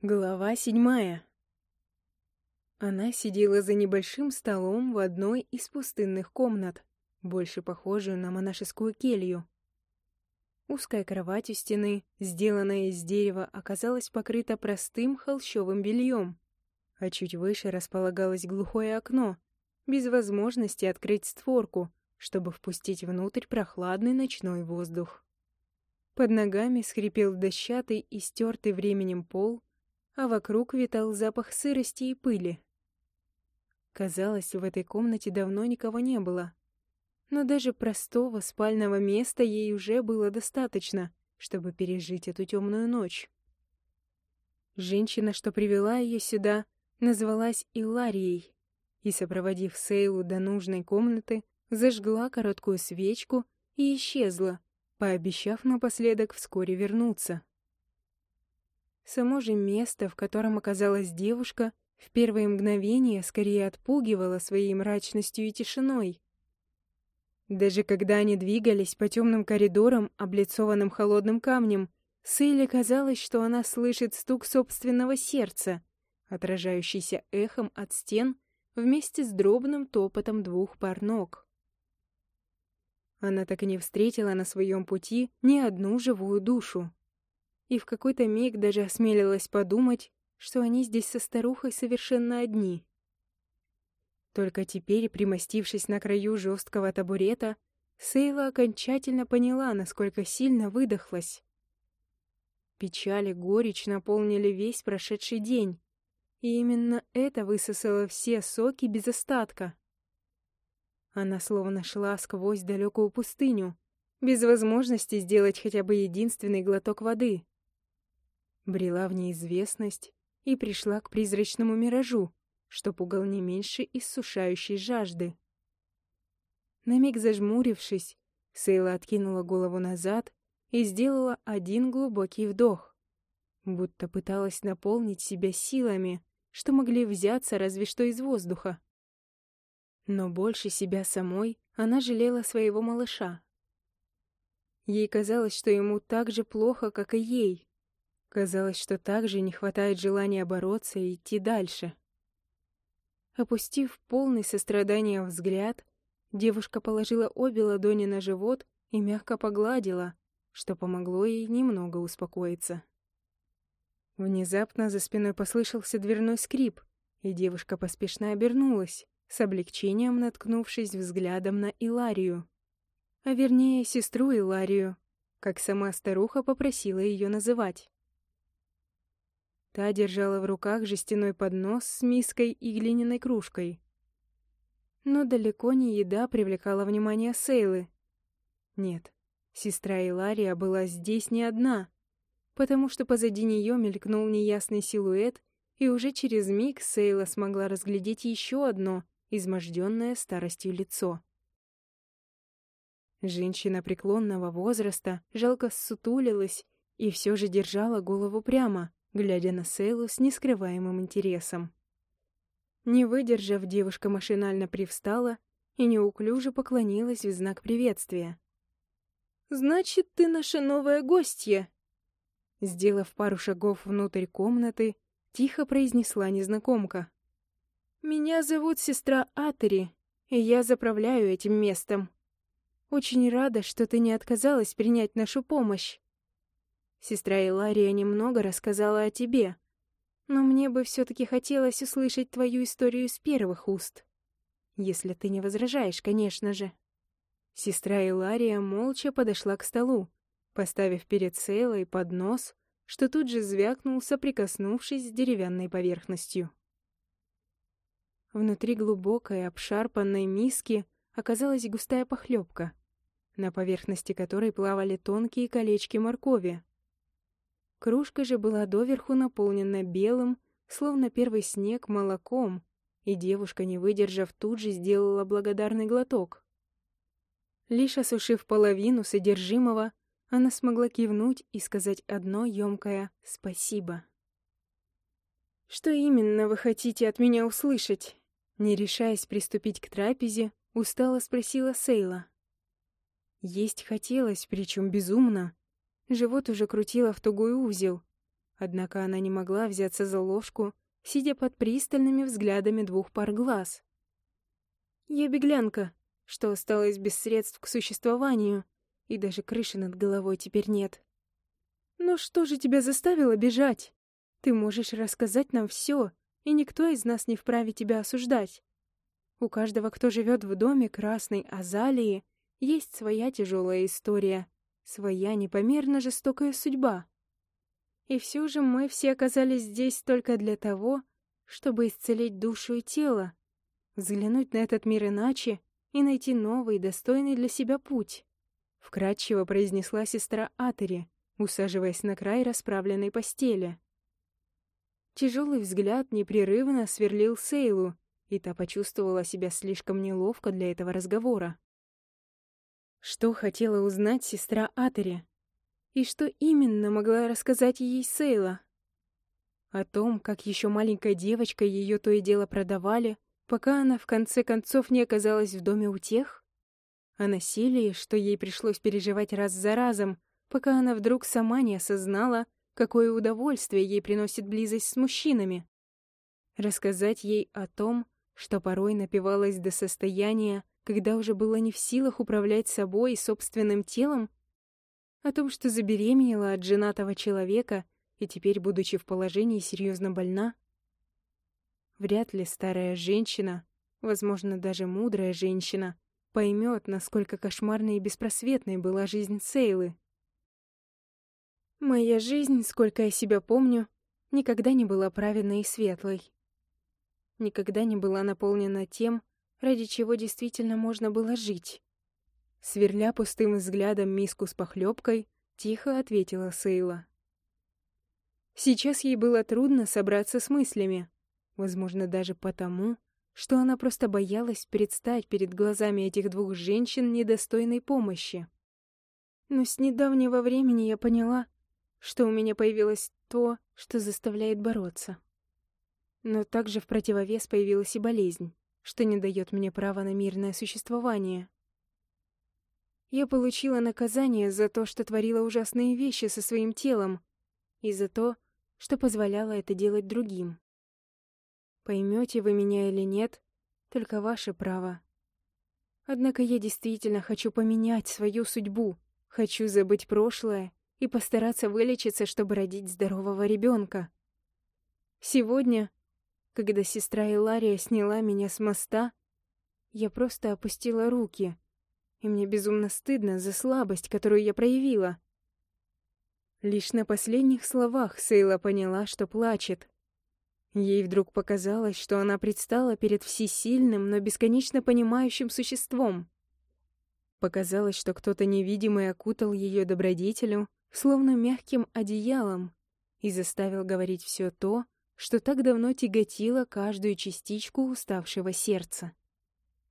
Глава седьмая. Она сидела за небольшим столом в одной из пустынных комнат, больше похожую на монашескую келью. Узкая кровать у стены, сделанная из дерева, оказалась покрыта простым холщовым бельем, а чуть выше располагалось глухое окно, без возможности открыть створку, чтобы впустить внутрь прохладный ночной воздух. Под ногами скрипел дощатый и стертый временем пол, а вокруг витал запах сырости и пыли. Казалось, в этой комнате давно никого не было. Но даже простого спального места ей уже было достаточно, чтобы пережить эту темную ночь. Женщина, что привела ее сюда, назвалась Иларией и, сопроводив Сейлу до нужной комнаты, зажгла короткую свечку и исчезла, пообещав напоследок вскоре вернуться. Само же место, в котором оказалась девушка, в первые мгновения скорее отпугивало своей мрачностью и тишиной. Даже когда они двигались по темным коридорам, облицованным холодным камнем, Сейле казалось, что она слышит стук собственного сердца, отражающийся эхом от стен вместе с дробным топотом двух пар ног. Она так и не встретила на своем пути ни одну живую душу и в какой-то миг даже осмелилась подумать, что они здесь со старухой совершенно одни. Только теперь, примостившись на краю жесткого табурета, Сейла окончательно поняла, насколько сильно выдохлась. Печаль и горечь наполнили весь прошедший день, и именно это высосало все соки без остатка. Она словно шла сквозь далекую пустыню, без возможности сделать хотя бы единственный глоток воды брела в неизвестность и пришла к призрачному миражу, что пугал не меньше иссушающей жажды. На миг зажмурившись, Сейла откинула голову назад и сделала один глубокий вдох, будто пыталась наполнить себя силами, что могли взяться разве что из воздуха. Но больше себя самой она жалела своего малыша. Ей казалось, что ему так же плохо, как и ей, Казалось, что также не хватает желания бороться и идти дальше. Опустив полный сострадания взгляд, девушка положила обе ладони на живот и мягко погладила, что помогло ей немного успокоиться. Внезапно за спиной послышался дверной скрип, и девушка поспешно обернулась, с облегчением наткнувшись взглядом на Иларию. А вернее, сестру Иларию, как сама старуха попросила ее называть. Та держала в руках жестяной поднос с миской и глиняной кружкой. Но далеко не еда привлекала внимание Сейлы. Нет, сестра Илария была здесь не одна, потому что позади нее мелькнул неясный силуэт, и уже через миг Сейла смогла разглядеть еще одно, изможденное старостью лицо. Женщина преклонного возраста жалко ссутулилась и все же держала голову прямо, глядя на Сейлу с нескрываемым интересом. Не выдержав, девушка машинально привстала и неуклюже поклонилась в знак приветствия. «Значит, ты наша новая гостья!» Сделав пару шагов внутрь комнаты, тихо произнесла незнакомка. «Меня зовут сестра Атери, и я заправляю этим местом. Очень рада, что ты не отказалась принять нашу помощь. Сестра Илария немного рассказала о тебе, но мне бы все-таки хотелось услышать твою историю с первых уст. Если ты не возражаешь, конечно же. Сестра Илария молча подошла к столу, поставив перед Сейлой поднос, что тут же звякнул, соприкоснувшись с деревянной поверхностью. Внутри глубокой, обшарпанной миски оказалась густая похлебка, на поверхности которой плавали тонкие колечки моркови. Кружка же была доверху наполнена белым, словно первый снег, молоком, и девушка, не выдержав, тут же сделала благодарный глоток. Лишь осушив половину содержимого, она смогла кивнуть и сказать одно ёмкое «спасибо». «Что именно вы хотите от меня услышать?» Не решаясь приступить к трапезе, устало спросила Сейла. Есть хотелось, причем безумно, Живот уже крутило в тугой узел, Однако она не могла взяться за ложку, сидя под пристальными взглядами двух пар глаз. «Я беглянка, что осталось без средств к существованию, и даже крыши над головой теперь нет. Но что же тебя заставило бежать? Ты можешь рассказать нам все, и никто из нас не вправе тебя осуждать. У каждого, кто живет в доме красной азалии, есть своя тяжелая история, своя непомерно жестокая судьба. И все же мы все оказались здесь только для того, чтобы исцелить душу и тело, взглянуть на этот мир иначе и найти новый, достойный для себя путь. Вкратчиво произнесла сестра Атери, усаживаясь на край расправленной постели. Тяжелый взгляд непрерывно сверлил Сейлу, и та почувствовала себя слишком неловко для этого разговора. Что хотела узнать сестра Атери? И что именно могла рассказать ей Сейла? О том, как еще маленькая девочка ее то и дело продавали, пока она в конце концов не оказалась в доме у тех? О насилии, что ей пришлось переживать раз за разом, пока она вдруг сама не осознала, какое удовольствие ей приносит близость с мужчинами. Рассказать ей о том, что порой напивалась до состояния, когда уже было не в силах управлять собой и собственным телом, о том, что забеременела от женатого человека и теперь, будучи в положении, серьезно больна? Вряд ли старая женщина, возможно, даже мудрая женщина, поймет, насколько кошмарной и беспросветной была жизнь Сейлы. Моя жизнь, сколько я себя помню, никогда не была праведной и светлой. Никогда не была наполнена тем, ради чего действительно можно было жить. Сверля пустым взглядом миску с похлебкой, тихо ответила Сейла. Сейчас ей было трудно собраться с мыслями, возможно, даже потому, что она просто боялась предстать перед глазами этих двух женщин недостойной помощи. Но с недавнего времени я поняла, что у меня появилось то, что заставляет бороться. Но также в противовес появилась и болезнь, что не дает мне права на мирное существование. Я получила наказание за то, что творила ужасные вещи со своим телом, и за то, что позволяла это делать другим. Поймете вы меня или нет, только ваше право. Однако я действительно хочу поменять свою судьбу, хочу забыть прошлое и постараться вылечиться, чтобы родить здорового ребенка. Сегодня, когда сестра Илария сняла меня с моста, я просто опустила руки — и мне безумно стыдно за слабость, которую я проявила. Лишь на последних словах Сейла поняла, что плачет. Ей вдруг показалось, что она предстала перед всесильным, но бесконечно понимающим существом. Показалось, что кто-то невидимый окутал ее добродетелю, словно мягким одеялом, и заставил говорить все то, что так давно тяготило каждую частичку уставшего сердца.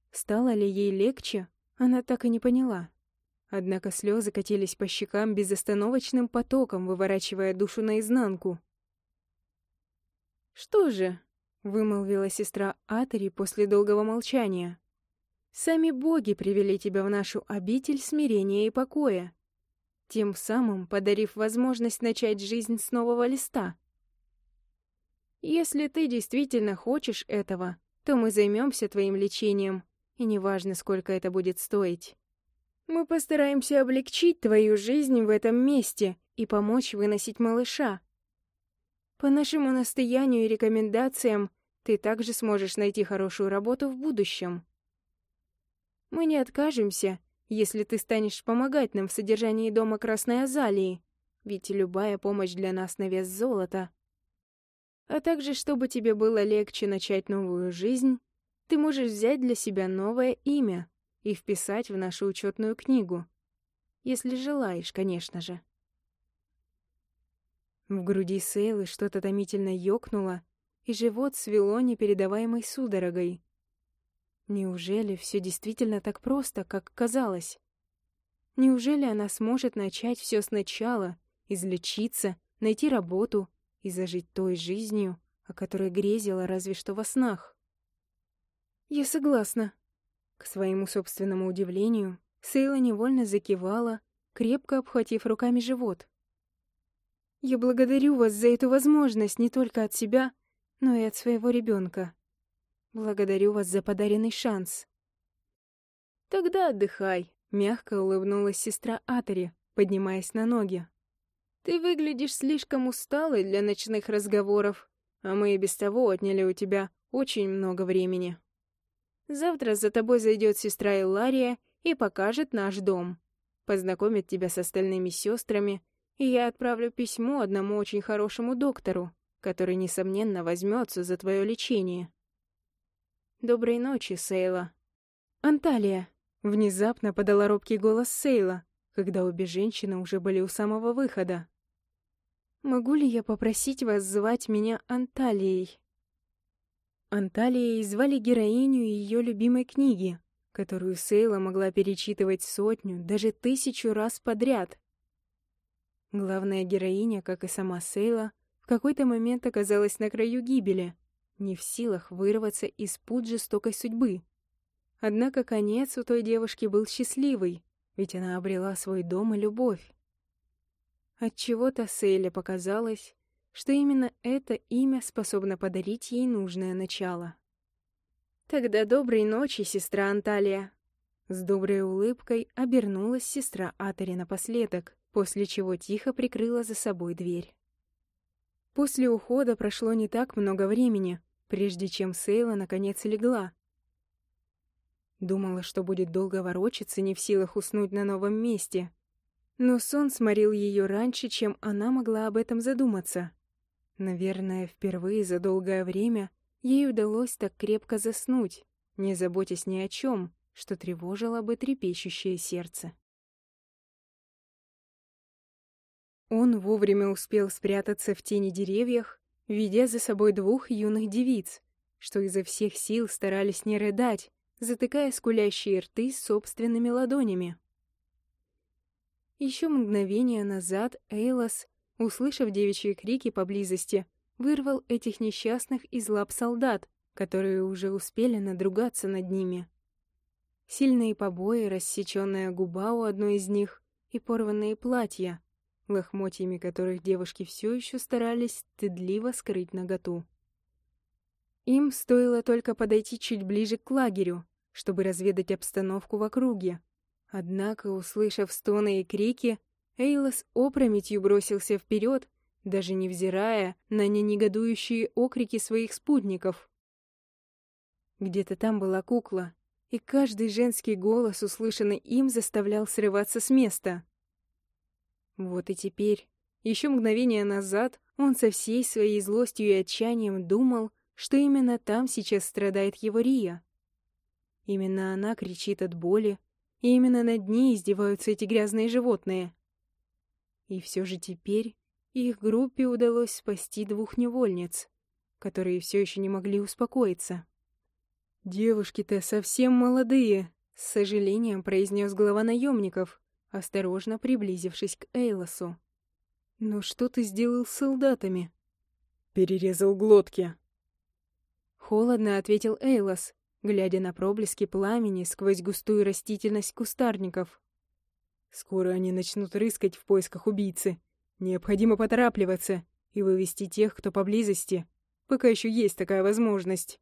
Стало ли ей легче, она так и не поняла. Однако слезы катились по щекам безостановочным потоком, выворачивая душу наизнанку. «Что же?» — вымолвила сестра Атери после долгого молчания. «Сами боги привели тебя в нашу обитель смирения и покоя, тем самым подарив возможность начать жизнь с нового листа. Если ты действительно хочешь этого, то мы займемся твоим лечением и неважно, сколько это будет стоить. Мы постараемся облегчить твою жизнь в этом месте и помочь выносить малыша. По нашему настоянию и рекомендациям ты также сможешь найти хорошую работу в будущем. Мы не откажемся, если ты станешь помогать нам в содержании дома Красной Азалии, ведь любая помощь для нас на вес золота. А также, чтобы тебе было легче начать новую жизнь, ты можешь взять для себя новое имя и вписать в нашу учетную книгу. Если желаешь, конечно же. В груди Сейлы что-то томительно ёкнуло, и живот свело непередаваемой судорогой. Неужели все действительно так просто, как казалось? Неужели она сможет начать все сначала, излечиться, найти работу и зажить той жизнью, о которой грезила разве что во снах? «Я согласна». К своему собственному удивлению, Сейла невольно закивала, крепко обхватив руками живот. Я благодарю вас за эту возможность не только от себя, но и от своего ребенка. Благодарю вас за подаренный шанс. Тогда отдыхай, мягко улыбнулась сестра Атери, поднимаясь на ноги. Ты выглядишь слишком усталой для ночных разговоров, а мы и без того отняли у тебя очень много времени. Завтра за тобой зайдет сестра Илария и покажет наш дом. Познакомит тебя с остальными сестрами, и я отправлю письмо одному очень хорошему доктору, который, несомненно, возьмется за твое лечение. Доброй ночи, Сейла. Анталия. Внезапно подала робкий голос Сейла, когда обе женщины уже были у самого выхода. Могу ли я попросить вас звать меня Анталией? Анталией звали героиню ее любимой книги, которую Сейла могла перечитывать сотню, даже тысячу раз подряд. Главная героиня, как и сама Сейла, в какой-то момент оказалась на краю гибели, не в силах вырваться из пут жестокой судьбы. Однако конец у той девушки был счастливый, ведь она обрела свой дом и любовь. Отчего-то Сейле показалось, что именно это имя способно подарить ей нужное начало. «Тогда доброй ночи, сестра Анталия!» С доброй улыбкой обернулась сестра Атери напоследок, после чего тихо прикрыла за собой дверь. После ухода прошло не так много времени, прежде чем Сейла наконец легла. Думала, что будет долго ворочаться, не в силах уснуть на новом месте. Но сон сморил ее раньше, чем она могла об этом задуматься. Наверное, впервые за долгое время ей удалось так крепко заснуть, не заботясь ни о чем, что тревожило бы трепещущее сердце. Он вовремя успел спрятаться в тени деревьях, ведя за собой двух юных девиц, что изо всех сил старались не рыдать, затыкая скулящие рты собственными ладонями. Еще мгновение назад Эйлос, услышав девичьи крики поблизости, вырвал этих несчастных из лап солдат, которые уже успели надругаться над ними. Сильные побои, рассеченная губа у одной из них и порванные платья, лохмотьями которых девушки все еще старались стыдливо скрыть наготу. Им стоило только подойти чуть ближе к лагерю, чтобы разведать обстановку в округе. Однако, услышав стоны и крики, Эйлос опрометью бросился вперед даже невзирая на ненегодующие окрики своих спутников. Где-то там была кукла, и каждый женский голос, услышанный им, заставлял срываться с места. Вот и теперь, еще мгновение назад, он со всей своей злостью и отчаянием думал, что именно там сейчас страдает его Рия. Именно она кричит от боли, и именно над ней издеваются эти грязные животные. И все же теперь их группе удалось спасти двух невольниц, которые все еще не могли успокоиться. «Девушки-то совсем молодые», — с сожалением произнес глава наемников, осторожно приблизившись к Эйлосу. «Но что ты сделал с солдатами?» «Перерезал глотки». Холодно ответил Эйлос, глядя на проблески пламени сквозь густую растительность кустарников. «Скоро они начнут рыскать в поисках убийцы, Необходимо поторапливаться и вывести тех, кто поблизости, пока еще есть такая возможность.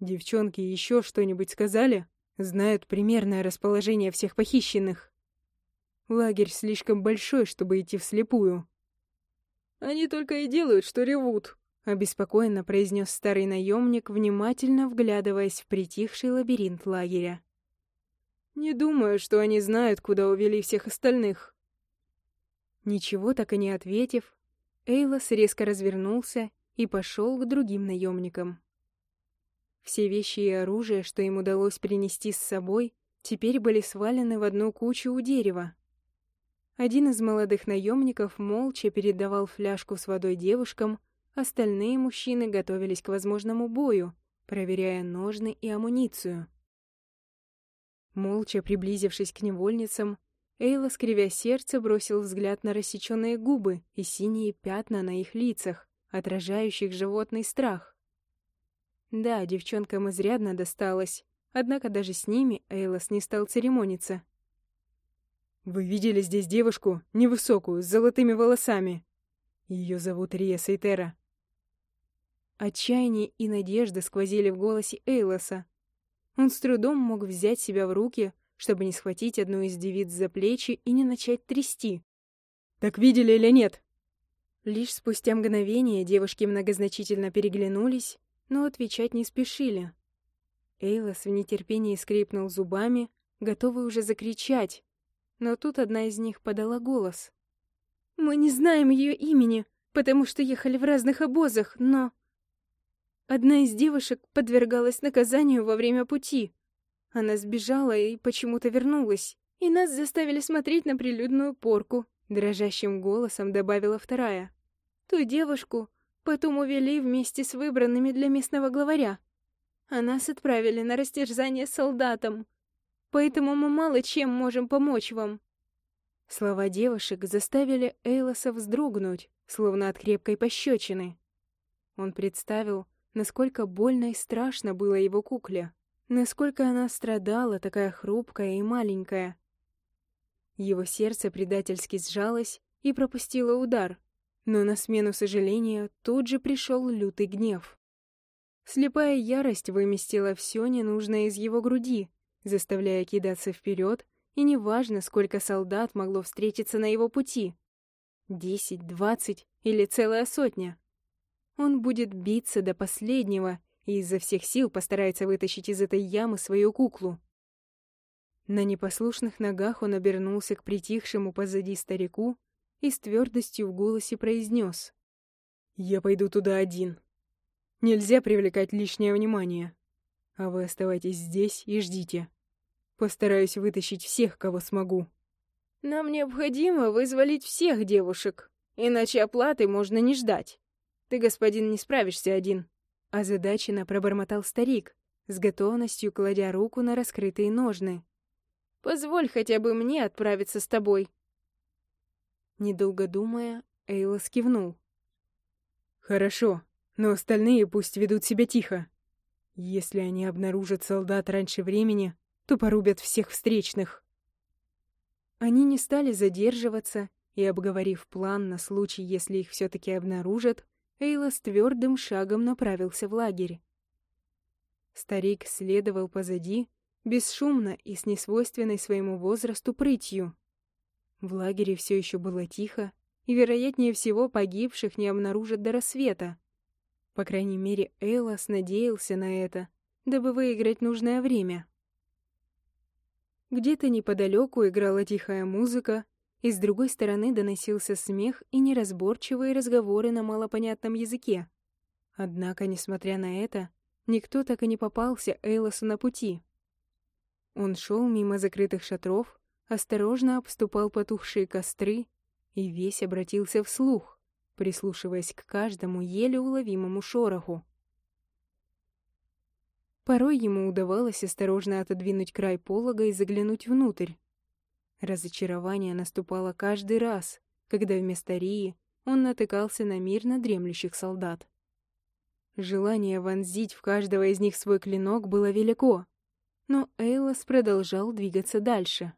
Девчонки еще что-нибудь сказали? Знают примерное расположение всех похищенных. Лагерь слишком большой, чтобы идти вслепую. Они только и делают, что ревут, обеспокоенно произнес старый наемник, внимательно вглядываясь в притихший лабиринт лагеря. Не думаю, что они знают, куда увели всех остальных. Ничего так и не ответив, Эйлос резко развернулся и пошел к другим наемникам. Все вещи и оружие, что им удалось принести с собой, теперь были свалены в одну кучу у дерева. Один из молодых наемников молча передавал фляжку с водой девушкам, остальные мужчины готовились к возможному бою, проверяя ножны и амуницию. Молча приблизившись к невольницам, Эйла, скривя сердце, бросил взгляд на рассеченные губы и синие пятна на их лицах, отражающих животный страх. Да, девчонкам изрядно досталось, однако даже с ними Эйлос не стал церемониться. «Вы видели здесь девушку, невысокую, с золотыми волосами?» Ее зовут Рия Сейтера. Отчаяние и надежда сквозили в голосе Эйлоса. Он с трудом мог взять себя в руки, чтобы не схватить одну из девиц за плечи и не начать трясти. «Так видели или нет?» Лишь спустя мгновение девушки многозначительно переглянулись, но отвечать не спешили. Эйлос в нетерпении скрипнул зубами, готовый уже закричать, но тут одна из них подала голос. «Мы не знаем ее имени, потому что ехали в разных обозах, но...» Одна из девушек подвергалась наказанию во время пути. Она сбежала и почему-то вернулась, и нас заставили смотреть на прилюдную порку, дрожащим голосом добавила вторая. Ту девушку потом увели вместе с выбранными для местного главаря. А нас отправили на растерзание солдатам. Поэтому мы мало чем можем помочь вам. Слова девушек заставили Эйлоса вздрогнуть, словно от крепкой пощечины. Он представил, насколько больно и страшно было его кукле, насколько она страдала, такая хрупкая и маленькая. Его сердце предательски сжалось и пропустило удар, но на смену сожаления тут же пришел лютый гнев. Слепая ярость выместила все ненужное из его груди, заставляя кидаться вперед, и неважно, сколько солдат могло встретиться на его пути. Десять, двадцать или целая сотня. Он будет биться до последнего и изо всех сил постарается вытащить из этой ямы свою куклу. На непослушных ногах он обернулся к притихшему позади старику и с твердостью в голосе произнес. «Я пойду туда один. Нельзя привлекать лишнее внимание. А вы оставайтесь здесь и ждите. Постараюсь вытащить всех, кого смогу». «Нам необходимо вызволить всех девушек, иначе оплаты можно не ждать». Ты, господин, не справишься один. Озадаченно пробормотал старик, с готовностью кладя руку на раскрытые ножны. Позволь хотя бы мне отправиться с тобой. Недолго думая, Эйлос кивнул. Хорошо, но остальные пусть ведут себя тихо. Если они обнаружат солдат раньше времени, то порубят всех встречных. Они не стали задерживаться и, обговорив план на случай, если их все-таки обнаружат, Эйлос твердым шагом направился в лагерь. Старик следовал позади, бесшумно и с несвойственной своему возрасту прытью. В лагере все еще было тихо, и, вероятнее всего, погибших не обнаружат до рассвета. По крайней мере, Эйлос надеялся на это, дабы выиграть нужное время. Где-то неподалеку играла тихая музыка, и с другой стороны доносился смех и неразборчивые разговоры на малопонятном языке. Однако, несмотря на это, никто так и не попался Эйлосу на пути. Он шел мимо закрытых шатров, осторожно обступал потухшие костры и весь обратился вслух, прислушиваясь к каждому еле уловимому шороху. Порой ему удавалось осторожно отодвинуть край полога и заглянуть внутрь. Разочарование наступало каждый раз, когда вместо Рии он натыкался на мирно дремлющих солдат. Желание вонзить в каждого из них свой клинок было велико, но Эйлос продолжал двигаться дальше.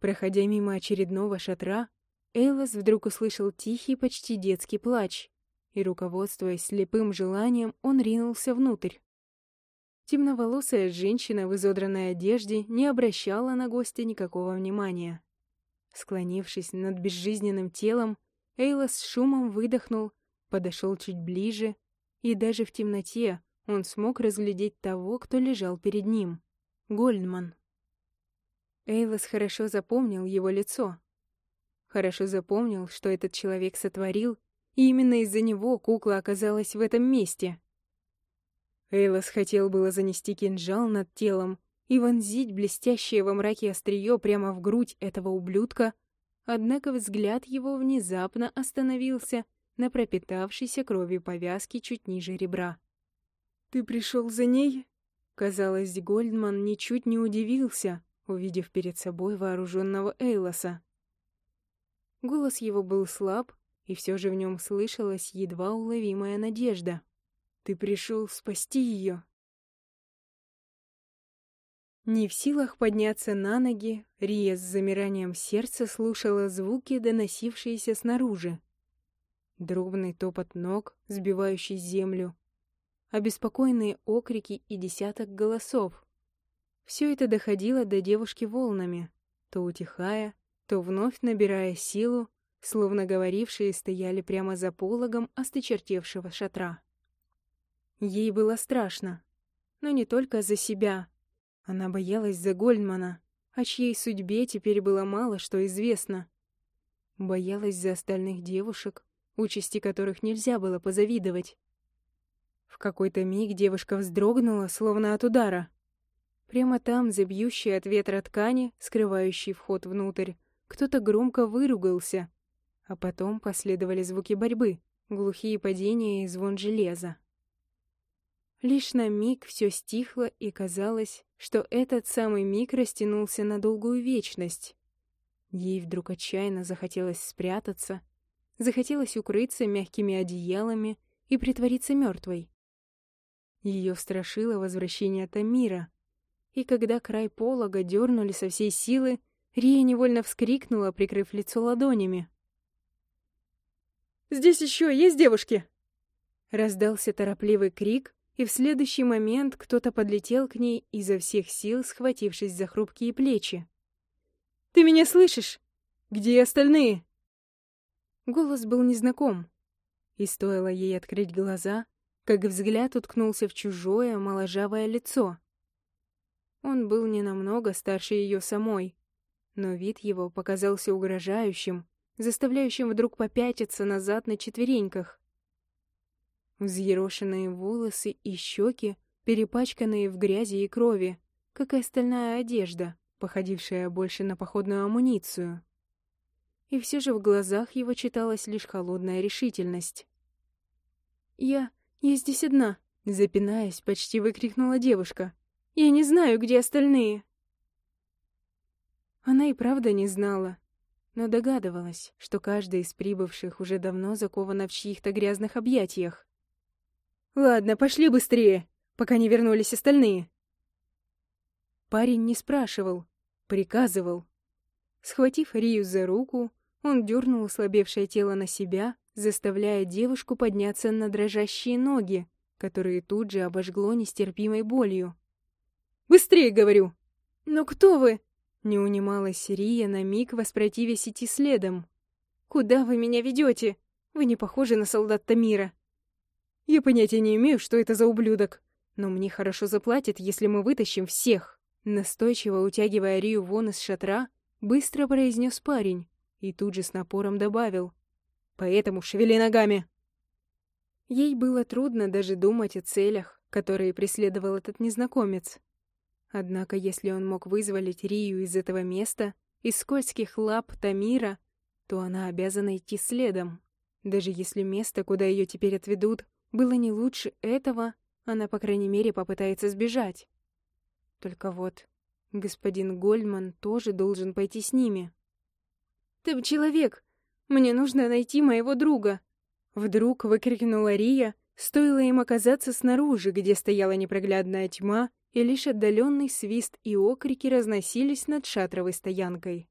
Проходя мимо очередного шатра, Эйлос вдруг услышал тихий, почти детский плач, и, руководствуясь слепым желанием, он ринулся внутрь. Темноволосая женщина в изодранной одежде не обращала на гостя никакого внимания. Склонившись над безжизненным телом, Эйла с шумом выдохнул, подошел чуть ближе, и даже в темноте он смог разглядеть того, кто лежал перед ним — Гольдман. Эйлос хорошо запомнил его лицо. Хорошо запомнил, что этот человек сотворил, и именно из-за него кукла оказалась в этом месте — Эйлос хотел было занести кинжал над телом и вонзить блестящее во мраке острие прямо в грудь этого ублюдка, однако взгляд его внезапно остановился на пропитавшейся кровью повязке чуть ниже ребра. «Ты пришел за ней?» Казалось, Гольдман ничуть не удивился, увидев перед собой вооруженного Эйлоса. Голос его был слаб, и все же в нем слышалась едва уловимая надежда. Ты пришел спасти ее. Не в силах подняться на ноги, Рия с замиранием сердца слушала звуки, доносившиеся снаружи. Дробный топот ног, сбивающий землю, обеспокоенные окрики и десяток голосов. Все это доходило до девушки волнами, то утихая, то вновь набирая силу, словно говорившие стояли прямо за пологом осточертевшего шатра. Ей было страшно, но не только за себя, она боялась за Гольдмана, о чьей судьбе теперь было мало что известно. Боялась за остальных девушек, участи которых нельзя было позавидовать. В какой-то миг девушка вздрогнула, словно от удара. Прямо там, за от ветра ткани, скрывающей вход внутрь, кто-то громко выругался, а потом последовали звуки борьбы, глухие падения и звон железа. Лишь на миг все стихло, и казалось, что этот самый миг растянулся на долгую вечность. Ей вдруг отчаянно захотелось спрятаться, захотелось укрыться мягкими одеялами и притвориться мертвой. Ее страшило возвращение Тамира, и когда край полога дернули со всей силы, Рия невольно вскрикнула, прикрыв лицо ладонями. «Здесь еще есть девушки?» Раздался торопливый крик, и в следующий момент кто-то подлетел к ней, изо всех сил схватившись за хрупкие плечи. «Ты меня слышишь? Где остальные?» Голос был незнаком, и стоило ей открыть глаза, как взгляд уткнулся в чужое, моложавое лицо. Он был не намного старше ее самой, но вид его показался угрожающим, заставляющим вдруг попятиться назад на четвереньках. Взъерошенные волосы и щеки, перепачканные в грязи и крови, как и остальная одежда, походившая больше на походную амуницию. И все же в глазах его читалась лишь холодная решительность. «Я... я здесь одна!» — запинаясь, почти выкрикнула девушка. «Я не знаю, где остальные!» Она и правда не знала, но догадывалась, что каждая из прибывших уже давно закована в чьих-то грязных объятиях. Ладно, пошли быстрее, пока не вернулись остальные. Парень не спрашивал, приказывал. Схватив Рию за руку, он дернул ослабевшее тело на себя, заставляя девушку подняться на дрожащие ноги, которые тут же обожгло нестерпимой болью. «Быстрее, говорю!» «Но кто вы?» — не унималась Рия на миг, воспротивясь идти следом. «Куда вы меня ведете? Вы не похожи на солдат Тамира. Я понятия не имею, что это за ублюдок. Но мне хорошо заплатят, если мы вытащим всех. Настойчиво утягивая Рию вон из шатра, быстро произнес парень и тут же с напором добавил. Поэтому шевели ногами. Ей было трудно даже думать о целях, которые преследовал этот незнакомец. Однако, если он мог вызволить Рию из этого места, из скользких лап Тамира, то она обязана идти следом. Даже если место, куда ее теперь отведут, было не лучше этого, она, по крайней мере, попытается сбежать. Только вот господин Гольман тоже должен пойти с ними. «Ты человек! Мне нужно найти моего друга!» Вдруг выкрикнула Рия, стоило им оказаться снаружи, где стояла непроглядная тьма, и лишь отдаленный свист и окрики разносились над шатровой стоянкой.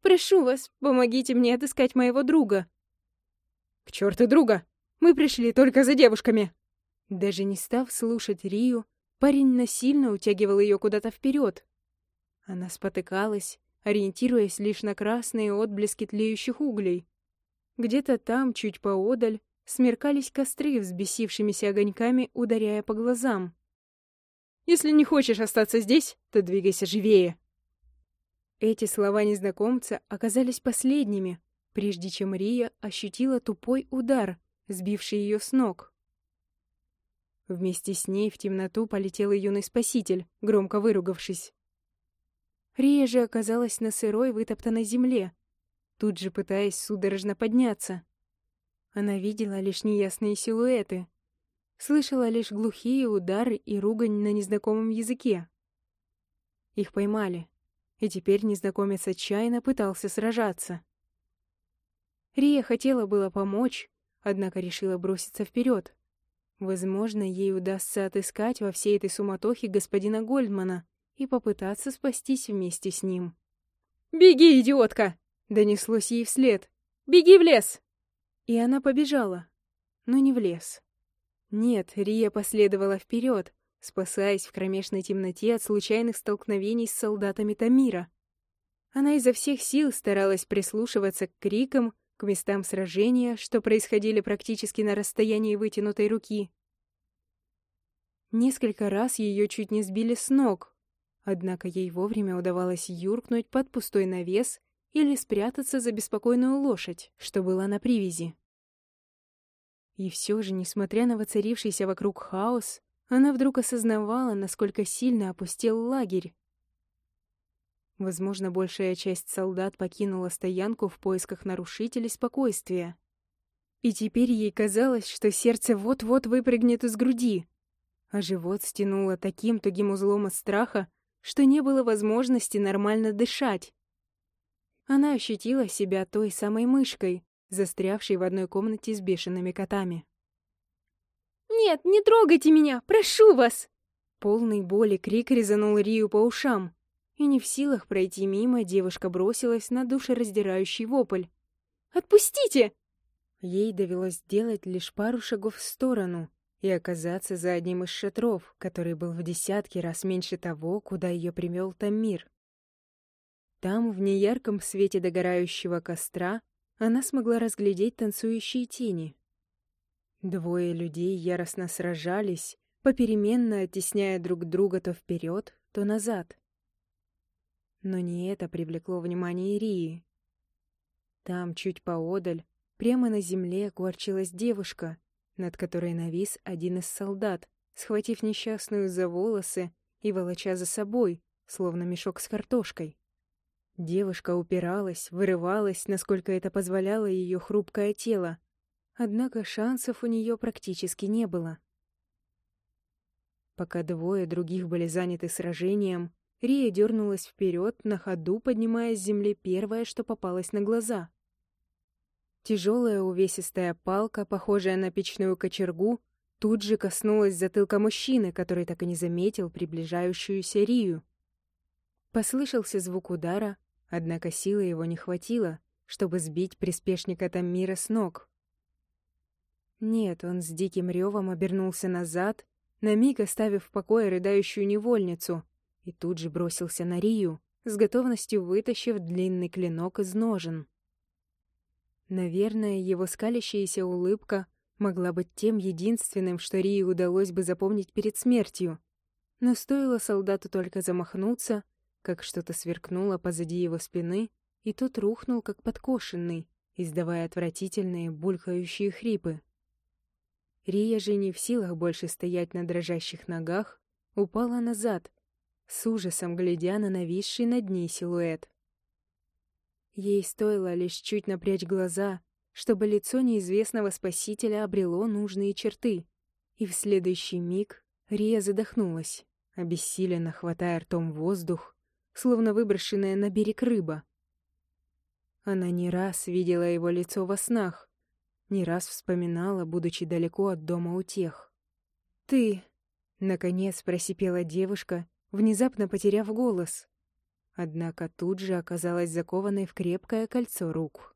«Прошу вас, помогите мне отыскать моего друга!» «К черту друга!» Мы пришли только за девушками!» Даже не став слушать Рию, парень насильно утягивал ее куда-то вперед. Она спотыкалась, ориентируясь лишь на красные отблески тлеющих углей. Где-то там, чуть поодаль, смеркались костры взбесившимися огоньками, ударяя по глазам. «Если не хочешь остаться здесь, то двигайся живее!» Эти слова незнакомца оказались последними, прежде чем Рия ощутила тупой удар — сбивший ее с ног. Вместе с ней в темноту полетел юный спаситель, громко выругавшись. Рия же оказалась на сырой вытоптанной земле, тут же пытаясь судорожно подняться. Она видела лишь неясные силуэты, слышала лишь глухие удары и ругань на незнакомом языке. Их поймали, и теперь незнакомец отчаянно пытался сражаться. Рия хотела было помочь, однако решила броситься вперед. Возможно, ей удастся отыскать во всей этой суматохе господина Гольдмана и попытаться спастись вместе с ним. «Беги, идиотка!» — донеслось ей вслед. «Беги в лес!» И она побежала, но не в лес. Нет, Рия последовала вперед, спасаясь в кромешной темноте от случайных столкновений с солдатами Тамира. Она изо всех сил старалась прислушиваться к крикам, к местам сражения, что происходили практически на расстоянии вытянутой руки. Несколько раз ее чуть не сбили с ног, однако ей вовремя удавалось юркнуть под пустой навес или спрятаться за беспокойную лошадь, что была на привязи. И все же, несмотря на воцарившийся вокруг хаос, она вдруг осознавала, насколько сильно опустел лагерь. Возможно, большая часть солдат покинула стоянку в поисках нарушителей спокойствия. И теперь ей казалось, что сердце вот-вот выпрыгнет из груди, а живот стянуло таким тугим узлом от страха, что не было возможности нормально дышать. Она ощутила себя той самой мышкой, застрявшей в одной комнате с бешеными котами. «Нет, не трогайте меня! Прошу вас!» Полный боли крик резанул Рию по ушам, и не в силах пройти мимо, девушка бросилась на душераздирающий вопль. «Отпустите!» Ей довелось сделать лишь пару шагов в сторону и оказаться за одним из шатров, который был в десятки раз меньше того, куда ее примел Тамир. Там, в неярком свете догорающего костра, она смогла разглядеть танцующие тени, Двое людей яростно сражались, попеременно оттесняя друг друга то вперед, то назад. Но не это привлекло внимание Ирии. Там, чуть поодаль, прямо на земле корчилась девушка, над которой навис один из солдат, схватив несчастную за волосы и волоча за собой, словно мешок с картошкой. Девушка упиралась, вырывалась, насколько это позволяло ее хрупкое тело, Однако шансов у нее практически не было. Пока двое других были заняты сражением, Рия дернулась вперед, на ходу поднимая с земли первое, что попалось на глаза. Тяжелая увесистая палка, похожая на печную кочергу, тут же коснулась затылка мужчины, который так и не заметил приближающуюся Рию. Послышался звук удара, однако силы его не хватило, чтобы сбить приспешника Таммира с ног. Нет, он с диким ревом обернулся назад, на миг оставив в покое рыдающую невольницу, и тут же бросился на Рию, с готовностью вытащив длинный клинок из ножен. Наверное, его скалящаяся улыбка могла быть тем единственным, что Рии удалось бы запомнить перед смертью. Но стоило солдату только замахнуться, как что-то сверкнуло позади его спины, и тот рухнул, как подкошенный, издавая отвратительные булькающие хрипы. Рия же не в силах больше стоять на дрожащих ногах, упала назад, с ужасом глядя на нависший над ней силуэт. Ей стоило лишь чуть напрячь глаза, чтобы лицо неизвестного спасителя обрело нужные черты, и в следующий миг Рия задохнулась, обессиленно хватая ртом воздух, словно выброшенная на берег рыба. Она не раз видела его лицо во снах, не раз вспоминала, будучи далеко от дома у тех. «Ты!» — наконец просипела девушка, внезапно потеряв голос. Однако тут же оказалась закованной в крепкое кольцо рук.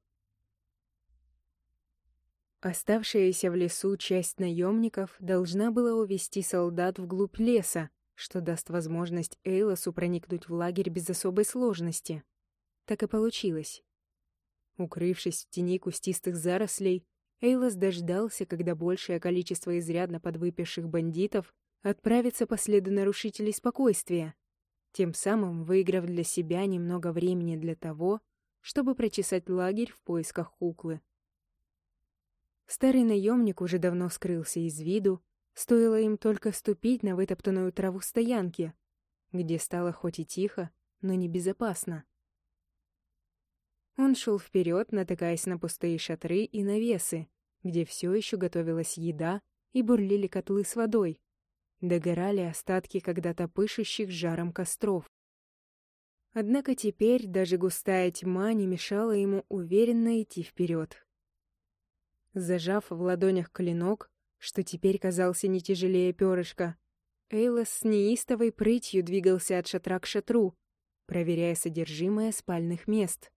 Оставшаяся в лесу часть наемников должна была увести солдат вглубь леса, что даст возможность Эйлосу проникнуть в лагерь без особой сложности. Так и получилось. Укрывшись в тени кустистых зарослей, Эйлос дождался, когда большее количество изрядно подвыпивших бандитов отправится по следу нарушителей спокойствия, тем самым выиграв для себя немного времени для того, чтобы прочесать лагерь в поисках куклы. Старый наемник уже давно скрылся из виду, стоило им только ступить на вытоптанную траву стоянки, где стало хоть и тихо, но небезопасно. Он шел вперед, натыкаясь на пустые шатры и навесы, где все еще готовилась еда и бурлили котлы с водой. Догорали остатки когда-то пышущих жаром костров. Однако теперь даже густая тьма не мешала ему уверенно идти вперед. Зажав в ладонях клинок, что теперь казался не тяжелее перышка, Эйлос с неистовой прытью двигался от шатра к шатру, проверяя содержимое спальных мест.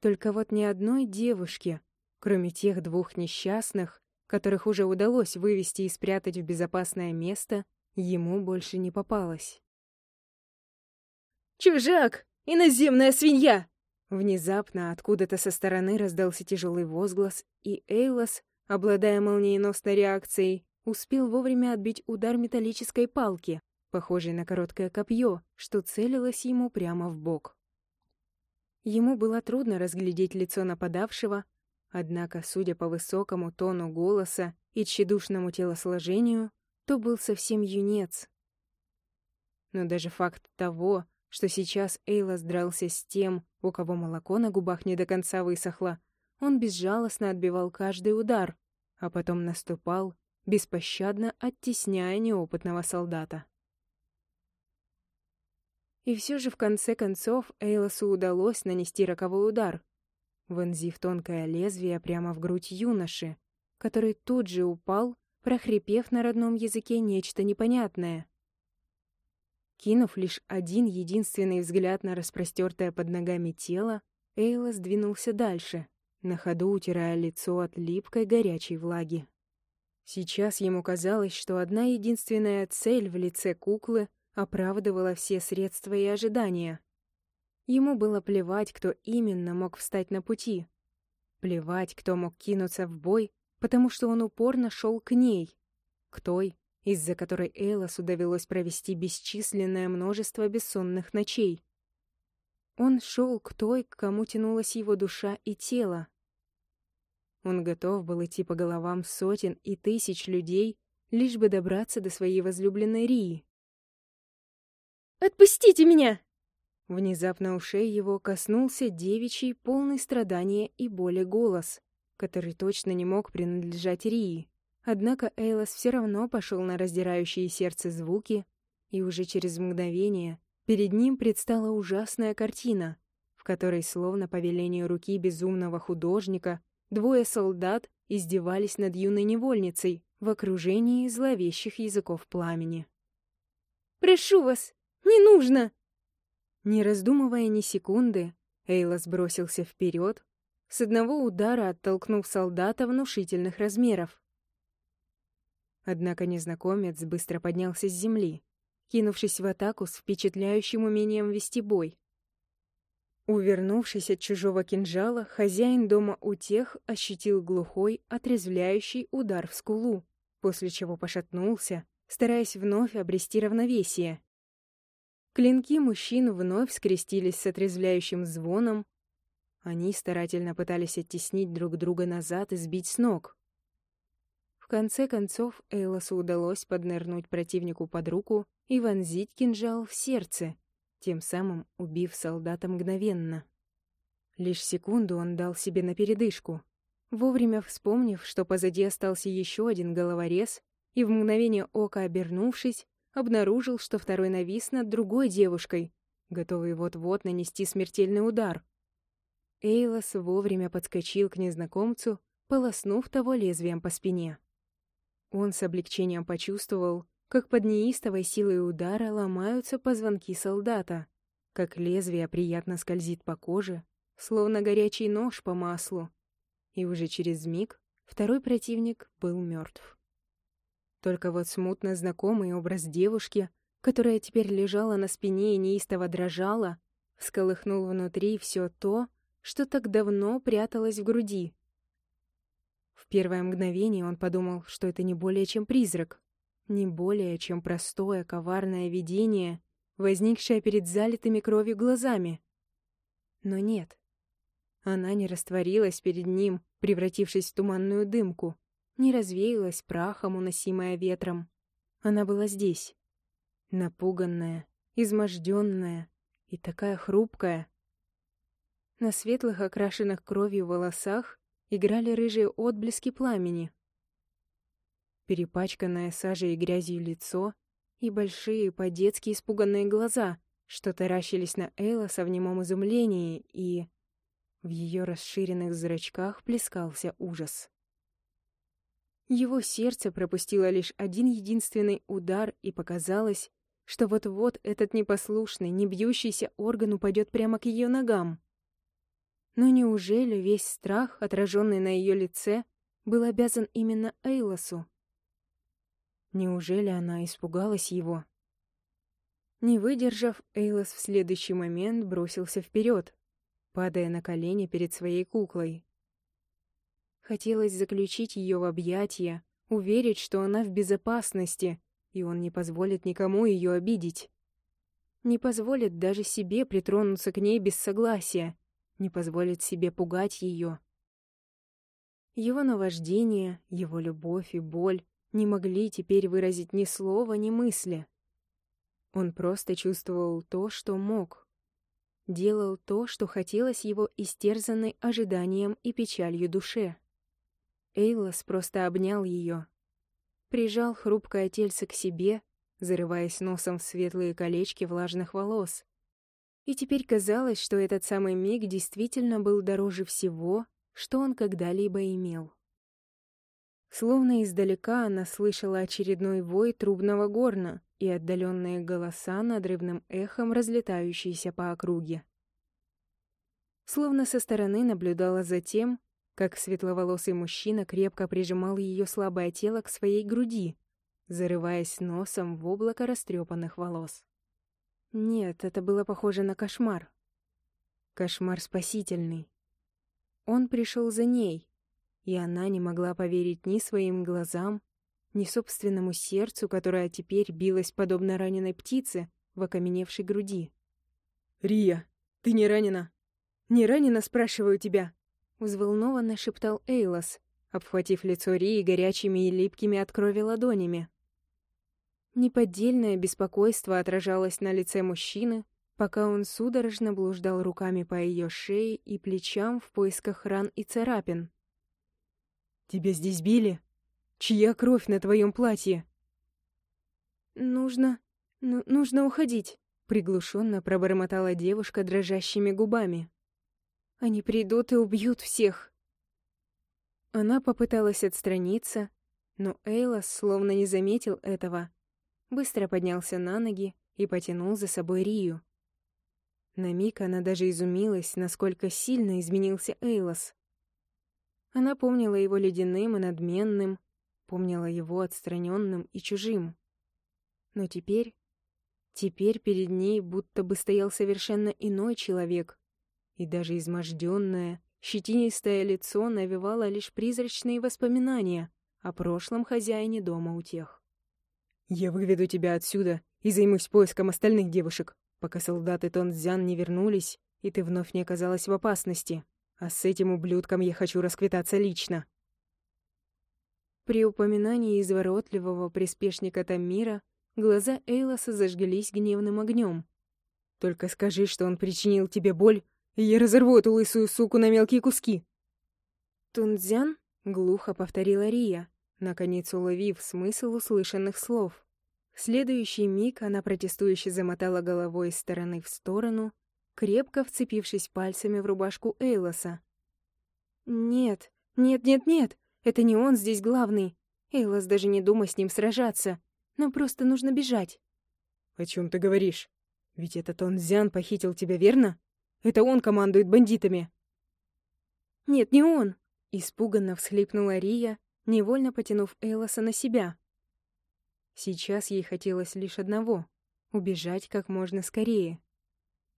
Только вот ни одной девушке, кроме тех двух несчастных, которых уже удалось вывести и спрятать в безопасное место, ему больше не попалось. «Чужак! Иноземная свинья!» Внезапно откуда-то со стороны раздался тяжелый возглас, и Эйлос, обладая молниеносной реакцией, успел вовремя отбить удар металлической палки, похожей на короткое копье, что целилось ему прямо в бок. Ему было трудно разглядеть лицо нападавшего, однако, судя по высокому тону голоса и тщедушному телосложению, то был совсем юнец. Но даже факт того, что сейчас Эйлас дрался с тем, у кого молоко на губах не до конца высохло, он безжалостно отбивал каждый удар, а потом наступал, беспощадно оттесняя неопытного солдата. И все же в конце концов Эйлосу удалось нанести роковой удар, вонзив тонкое лезвие прямо в грудь юноши, который тут же упал, прохрипев на родном языке нечто непонятное. Кинув лишь один единственный взгляд на распростертое под ногами тело, Эйла сдвинулся дальше, на ходу утирая лицо от липкой горячей влаги. Сейчас ему казалось, что одна единственная цель в лице куклы оправдывала все средства и ожидания. Ему было плевать, кто именно мог встать на пути. Плевать, кто мог кинуться в бой, потому что он упорно шел к ней, к той, из-за которой Эйлосу довелось провести бесчисленное множество бессонных ночей. Он шел к той, к кому тянулась его душа и тело. Он готов был идти по головам сотен и тысяч людей, лишь бы добраться до своей возлюбленной Рии. «Отпустите меня!» Внезапно ушей его коснулся девичий, полный страдания и боли голос, который точно не мог принадлежать Рии. Однако Эйлос все равно пошел на раздирающие сердце звуки, и уже через мгновение перед ним предстала ужасная картина, в которой, словно по велению руки безумного художника, двое солдат издевались над юной невольницей в окружении зловещих языков пламени. «Прошу вас, не нужно!» Не раздумывая ни секунды, Эйлос бросился вперед, с одного удара оттолкнув солдата внушительных размеров. Однако незнакомец быстро поднялся с земли, кинувшись в атаку с впечатляющим умением вести бой. Увернувшись от чужого кинжала, хозяин дома у тех ощутил глухой, отрезвляющий удар в скулу, после чего пошатнулся, стараясь вновь обрести равновесие. Клинки мужчин вновь скрестились с отрезвляющим звоном. Они старательно пытались оттеснить друг друга назад и сбить с ног конце концов Эйлосу удалось поднырнуть противнику под руку и вонзить кинжал в сердце, тем самым убив солдата мгновенно. Лишь секунду он дал себе на передышку, вовремя вспомнив, что позади остался еще один головорез, и в мгновение ока обернувшись, обнаружил, что второй навис над другой девушкой, готовый вот-вот нанести смертельный удар. Эйлос вовремя подскочил к незнакомцу, полоснув того лезвием по спине. Он с облегчением почувствовал, как под неистовой силой удара ломаются позвонки солдата, как лезвие приятно скользит по коже, словно горячий нож по маслу. И уже через миг второй противник был мертв. Только вот смутно знакомый образ девушки, которая теперь лежала на спине и неистово дрожала, всколыхнул внутри все то, что так давно пряталось в груди, в первое мгновение он подумал, что это не более чем призрак, не более чем простое коварное видение, возникшее перед залитыми кровью глазами. Но нет. Она не растворилась перед ним, превратившись в туманную дымку, не развеялась прахом, уносимая ветром. Она была здесь, напуганная, изможденная и такая хрупкая. На светлых, окрашенных кровью волосах играли рыжие отблески пламени. Перепачканное сажей и грязью лицо и большие, по-детски испуганные глаза, что таращились на Эйлоса в немом изумлении, и... В ее расширенных зрачках плескался ужас. Его сердце пропустило лишь один единственный удар, и показалось, что вот-вот этот непослушный, не бьющийся орган упадет прямо к ее ногам. Но неужели весь страх, отраженный на ее лице, был обязан именно Эйлосу? Неужели она испугалась его? Не выдержав, Эйлос в следующий момент бросился вперед, падая на колени перед своей куклой. Хотелось заключить ее в объятия, уверить, что она в безопасности, и он не позволит никому ее обидеть. Не позволит даже себе притронуться к ней без согласия, не позволит себе пугать ее. Его наваждение, его любовь и боль не могли теперь выразить ни слова, ни мысли. Он просто чувствовал то, что мог. Делал то, что хотелось его истерзанной ожиданием и печалью душе. Эйлос просто обнял ее. Прижал хрупкое тельце к себе, зарываясь носом в светлые колечки влажных волос. И теперь казалось, что этот самый миг действительно был дороже всего, что он когда-либо имел. Словно издалека она слышала очередной вой трубного горна и отдаленные голоса надрывным эхом, разлетающиеся по округе. Словно со стороны наблюдала за тем, как светловолосый мужчина крепко прижимал ее слабое тело к своей груди, зарываясь носом в облако растрепанных волос. Нет, это было похоже на кошмар. Кошмар спасительный. Он пришел за ней, и она не могла поверить ни своим глазам, ни собственному сердцу, которое теперь билось подобно раненой птице в окаменевшей груди. «Рия, ты не ранена?» «Не ранена, спрашиваю тебя?» Взволнованно шептал Эйлос, обхватив лицо Рии горячими и липкими от крови ладонями. Неподдельное беспокойство отражалось на лице мужчины, пока он судорожно блуждал руками по ее шее и плечам в поисках ран и царапин. «Тебя здесь били? Чья кровь на твоем платье?» «Нужно... Ну, нужно уходить», — приглушенно пробормотала девушка дрожащими губами. Они придут и убьют всех. Она попыталась отстраниться, но Эйлас словно не заметил этого. Быстро поднялся на ноги и потянул за собой Рию. На миг она даже изумилась, насколько сильно изменился Эйлас. Она помнила его ледяным и надменным, помнила его отстраненным и чужим. Но теперь... Теперь перед ней будто бы стоял совершенно иной человек, и даже изможденное, щетинистое лицо навевало лишь призрачные воспоминания о прошлом хозяине дома у тех. «Я выведу тебя отсюда и займусь поиском остальных девушек, пока солдаты Тонцзян не вернулись, и ты вновь не оказалась в опасности. А с этим ублюдком я хочу расквитаться лично». При упоминании изворотливого приспешника Тамира глаза Эйлоса зажглись гневным огнем. «Только скажи, что он причинил тебе боль, и я разорву эту лысую суку на мелкие куски!» «Тунцзян?» — глухо повторила Рия, наконец уловив смысл услышанных слов. В следующий миг она протестующе замотала головой из стороны в сторону, крепко вцепившись пальцами в рубашку Эйлоса. «Нет, нет, нет, нет, это не он здесь главный. Эйлос даже не думай с ним сражаться. Нам просто нужно бежать». «О чем ты говоришь? Ведь этот он Зян похитил тебя, верно?» Это он командует бандитами!» «Нет, не он!» — испуганно всхлипнула Рия, невольно потянув Элоса на себя. Сейчас ей хотелось лишь одного — убежать как можно скорее.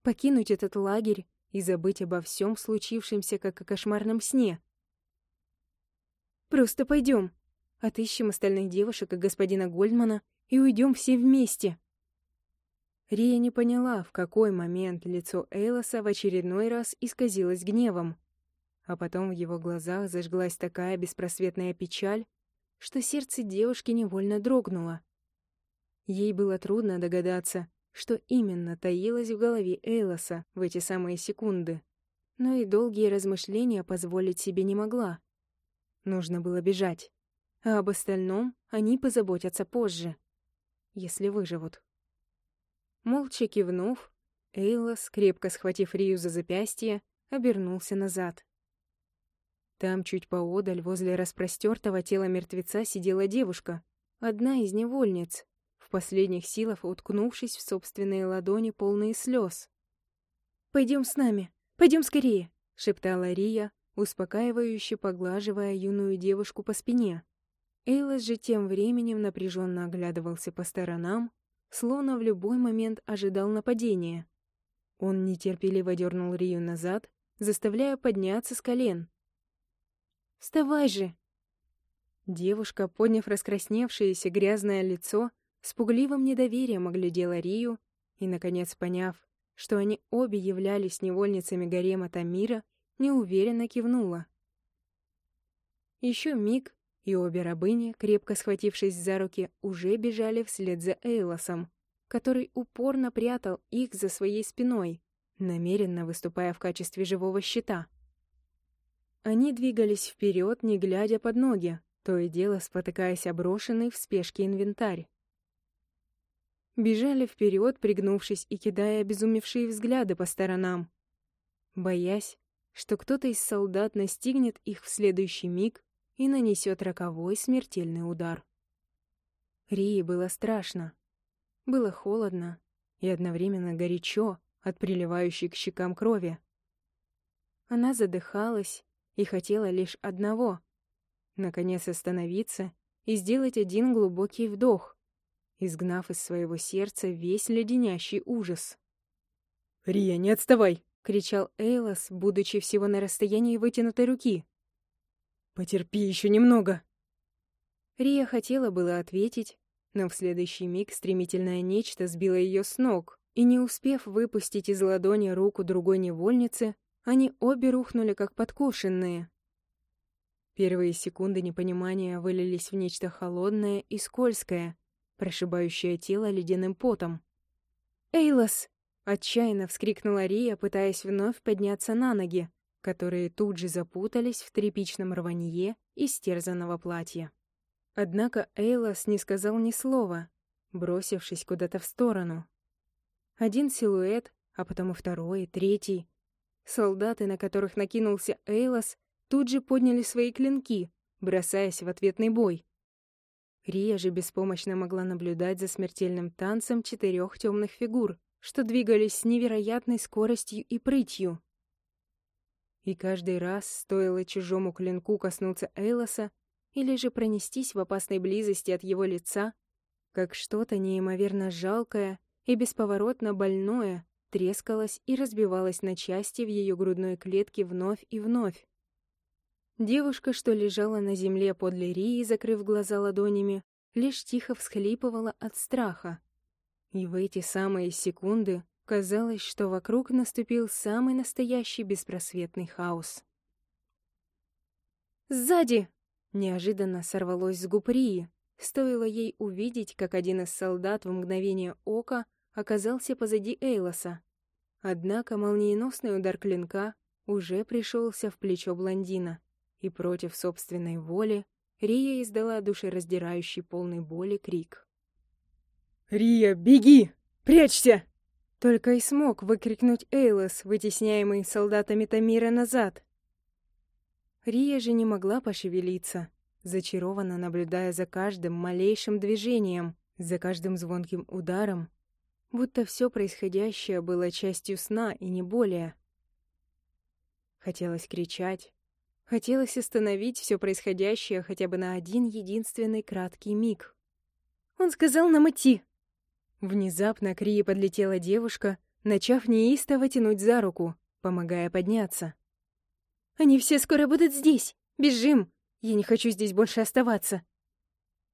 Покинуть этот лагерь и забыть обо всем случившемся, как о кошмарном сне. «Просто пойдем, отыщем остальных девушек и господина Гольдмана и уйдем все вместе!» Рия не поняла, в какой момент лицо Эйлоса в очередной раз исказилось гневом. А потом в его глазах зажглась такая беспросветная печаль, что сердце девушки невольно дрогнуло. Ей было трудно догадаться, что именно таилось в голове Эйлоса в эти самые секунды. Но и долгие размышления позволить себе не могла. Нужно было бежать. А об остальном они позаботятся позже, если выживут. Молча кивнув, Эйлос, крепко схватив Рию за запястье, обернулся назад. Там, чуть поодаль, возле распростертого тела мертвеца, сидела девушка, одна из невольниц, в последних силах уткнувшись в собственные ладони, полные слез. «Пойдем с нами, пойдем скорее!» — шептала Рия, успокаивающе поглаживая юную девушку по спине. Эйлос же тем временем напряженно оглядывался по сторонам, словно в любой момент ожидал нападения. Он нетерпеливо дернул Рию назад, заставляя подняться с колен. «Вставай же!» Девушка, подняв раскрасневшееся грязное лицо, с пугливым недоверием оглядела Рию и, наконец, поняв, что они обе являлись невольницами гарема Тамира, неуверенно кивнула. Еще миг, и обе рабыни, крепко схватившись за руки, уже бежали вслед за Эйлосом, который упорно прятал их за своей спиной, намеренно выступая в качестве живого щита. Они двигались вперед, не глядя под ноги, то и дело спотыкаясь оброшенный в спешке инвентарь. Бежали вперед, пригнувшись и кидая обезумевшие взгляды по сторонам, боясь, что кто-то из солдат настигнет их в следующий миг и нанесет роковой смертельный удар. Рии было страшно. Было холодно и одновременно горячо от приливающей к щекам крови. Она задыхалась и хотела лишь одного — наконец остановиться и сделать один глубокий вдох, изгнав из своего сердца весь леденящий ужас. «Рия, не отставай!» — кричал Эйлос, будучи всего на расстоянии вытянутой руки. «Потерпи еще немного!» Рия хотела было ответить, но в следующий миг стремительное нечто сбило ее с ног, и не успев выпустить из ладони руку другой невольницы, они обе рухнули как подкошенные. Первые секунды непонимания вылились в нечто холодное и скользкое, прошибающее тело ледяным потом. «Эйлос!» Отчаянно вскрикнула Рия, пытаясь вновь подняться на ноги, которые тут же запутались в тряпичном рванье истерзанного платья. Однако Эйлас не сказал ни слова, бросившись куда-то в сторону. Один силуэт, а потом и второй, и третий. Солдаты, на которых накинулся Эйлас, тут же подняли свои клинки, бросаясь в ответный бой. Рия же беспомощно могла наблюдать за смертельным танцем четырех темных фигур, что двигались с невероятной скоростью и прытью. И каждый раз стоило чужому клинку коснуться Эйлоса или же пронестись в опасной близости от его лица, как что-то неимоверно жалкое и бесповоротно больное трескалось и разбивалось на части в ее грудной клетке вновь и вновь. Девушка, что лежала на земле подле Рии, закрыв глаза ладонями, лишь тихо всхлипывала от страха. И в эти самые секунды казалось, что вокруг наступил самый настоящий беспросветный хаос. «Сзади!» — неожиданно сорвалось с губ Рии. Стоило ей увидеть, как один из солдат в мгновение ока оказался позади Эйлоса. Однако молниеносный удар клинка уже пришелся в плечо блондина, и против собственной воли Рия издала душераздирающий полный боли крик. «Рия, беги! Прячься!» Только и смог выкрикнуть Эйлос, вытесняемый солдатами Тамира назад. Рия же не могла пошевелиться, зачарованно наблюдая за каждым малейшим движением, за каждым звонким ударом, будто все происходящее было частью сна и не более. Хотелось кричать, хотелось остановить все происходящее хотя бы на один единственный краткий миг. «Он сказал нам идти!» Внезапно к Рии подлетела девушка, начав неистово тянуть за руку, помогая подняться. «Они все скоро будут здесь! Бежим! Я не хочу здесь больше оставаться!»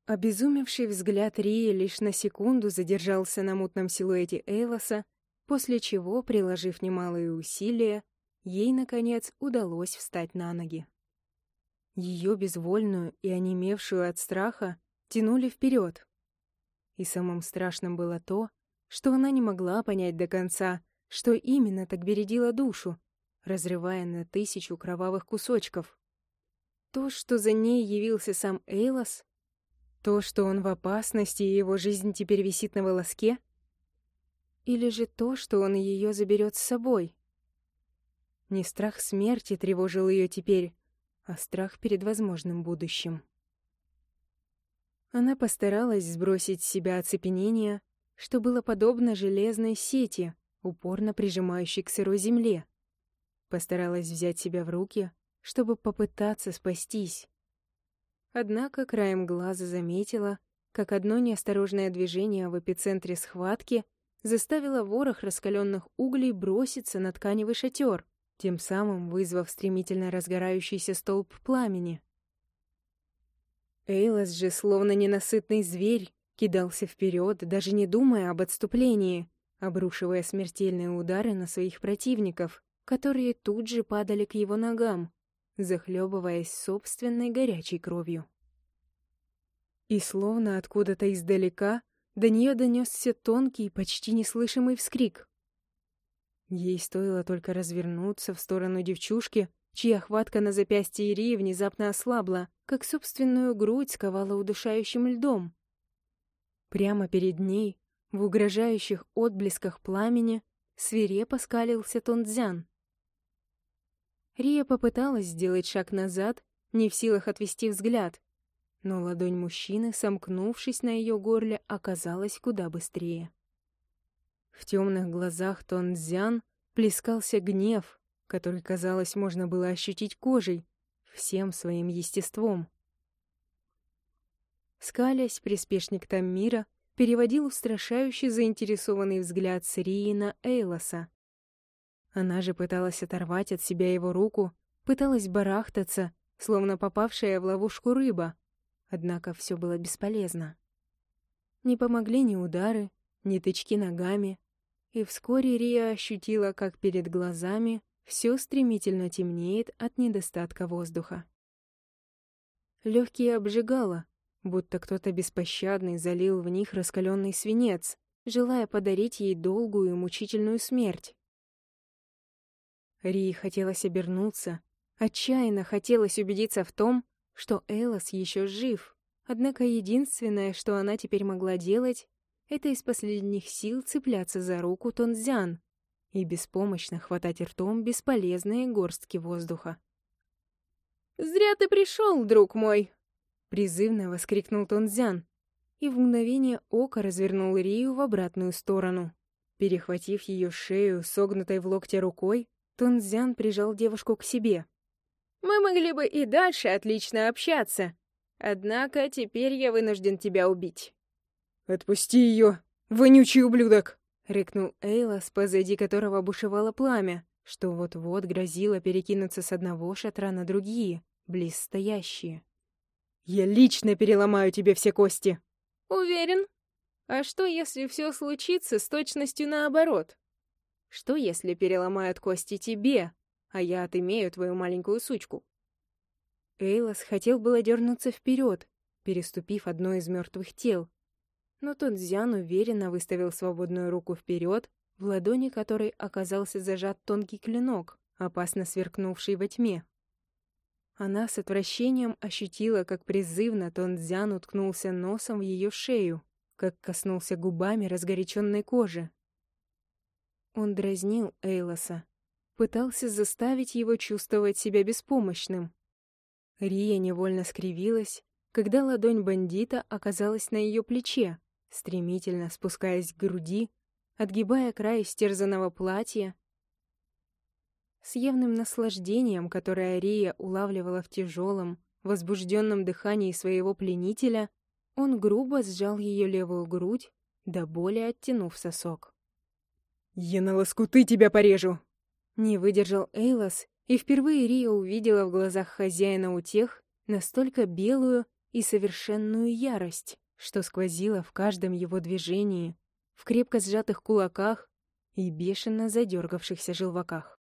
Обезумевший взгляд Рии лишь на секунду задержался на мутном силуэте Эйлоса, после чего, приложив немалые усилия, ей, наконец, удалось встать на ноги. Ее безвольную и онемевшую от страха тянули вперед, и самым страшным было то, что она не могла понять до конца, что именно так бередило душу, разрывая на тысячу кровавых кусочков. То, что за ней явился сам Эйлос, то, что он в опасности и его жизнь теперь висит на волоске, или же то, что он ее заберет с собой. Не страх смерти тревожил ее теперь, а страх перед возможным будущим. Она постаралась сбросить с себя оцепенение, что было подобно железной сети, упорно прижимающей к сырой земле. Постаралась взять себя в руки, чтобы попытаться спастись. Однако краем глаза заметила, как одно неосторожное движение в эпицентре схватки заставило ворох раскаленных углей броситься на тканевый шатер, тем самым вызвав стремительно разгорающийся столб пламени. Эйлас же, словно ненасытный зверь, кидался вперед, даже не думая об отступлении, обрушивая смертельные удары на своих противников, которые тут же падали к его ногам, захлебываясь собственной горячей кровью. И словно откуда-то издалека до нее донесся тонкий, почти неслышимый вскрик. Ей стоило только развернуться в сторону девчушки, чья хватка на запястье Ирии внезапно ослабла, как собственную грудь сковала удушающим льдом. Прямо перед ней, в угрожающих отблесках пламени, свирепо скалился Тонцзян. Рия попыталась сделать шаг назад, не в силах отвести взгляд, но ладонь мужчины, сомкнувшись на ее горле, оказалась куда быстрее. В темных глазах Тонцзян плескался гнев, который, казалось, можно было ощутить кожей, всем своим естеством. Скалясь, приспешник Таммира переводил устрашающий заинтересованный взгляд Сирии на Эйлоса. Она же пыталась оторвать от себя его руку, пыталась барахтаться, словно попавшая в ловушку рыба, однако все было бесполезно. Не помогли ни удары, ни тычки ногами, и вскоре Рия ощутила, как перед глазами все стремительно темнеет от недостатка воздуха. Легкие обжигало, будто кто-то беспощадный залил в них раскаленный свинец, желая подарить ей долгую и мучительную смерть. Рии хотелось обернуться, отчаянно хотелось убедиться в том, что Элос еще жив, однако единственное, что она теперь могла делать, это из последних сил цепляться за руку Тонзян, и беспомощно хватать ртом бесполезные горстки воздуха. «Зря ты пришел, друг мой!» — призывно воскликнул Тонзян, и в мгновение ока развернул Рию в обратную сторону. Перехватив ее шею, согнутой в локте рукой, Тонзян прижал девушку к себе. «Мы могли бы и дальше отлично общаться, однако теперь я вынужден тебя убить». «Отпусти ее, вонючий ублюдок!» — рыкнул Эйлас, позади которого бушевало пламя, что вот-вот грозило перекинуться с одного шатра на другие, близстоящие. «Я лично переломаю тебе все кости!» «Уверен? А что, если все случится с точностью наоборот? Что, если переломают кости тебе, а я отымею твою маленькую сучку?» Эйлас хотел было дернуться вперед, переступив одно из мертвых тел, но тот Зян уверенно выставил свободную руку вперед, в ладони которой оказался зажат тонкий клинок, опасно сверкнувший во тьме. Она с отвращением ощутила, как призывно Тонцзян уткнулся носом в ее шею, как коснулся губами разгоряченной кожи. Он дразнил Эйлоса, пытался заставить его чувствовать себя беспомощным. Рия невольно скривилась, когда ладонь бандита оказалась на ее плече, стремительно спускаясь к груди, отгибая край стерзанного платья. С явным наслаждением, которое Рия улавливала в тяжелом, возбужденном дыхании своего пленителя, он грубо сжал ее левую грудь, до боли оттянув сосок. «Я на лоскуты тебя порежу!» Не выдержал Эйлас, и впервые Рия увидела в глазах хозяина утех настолько белую и совершенную ярость что сквозило в каждом его движении, в крепко сжатых кулаках и бешено задергавшихся желваках.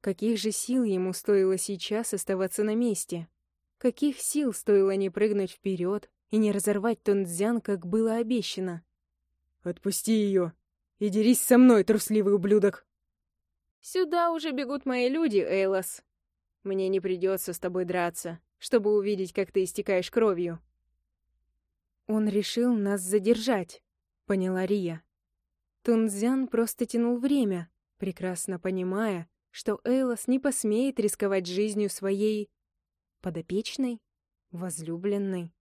Каких же сил ему стоило сейчас оставаться на месте? Каких сил стоило не прыгнуть вперед и не разорвать Тонцзян, как было обещано? «Отпусти ее и дерись со мной, трусливый ублюдок!» «Сюда уже бегут мои люди, Эйлос. Мне не придется с тобой драться, чтобы увидеть, как ты истекаешь кровью. «Он решил нас задержать», — поняла Рия. Тунцзян просто тянул время, прекрасно понимая, что Эйлос не посмеет рисковать жизнью своей подопечной, возлюбленной.